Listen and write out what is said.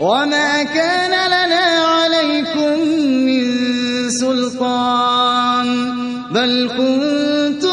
وما كان لنا عليكم من سلطان بل كنتم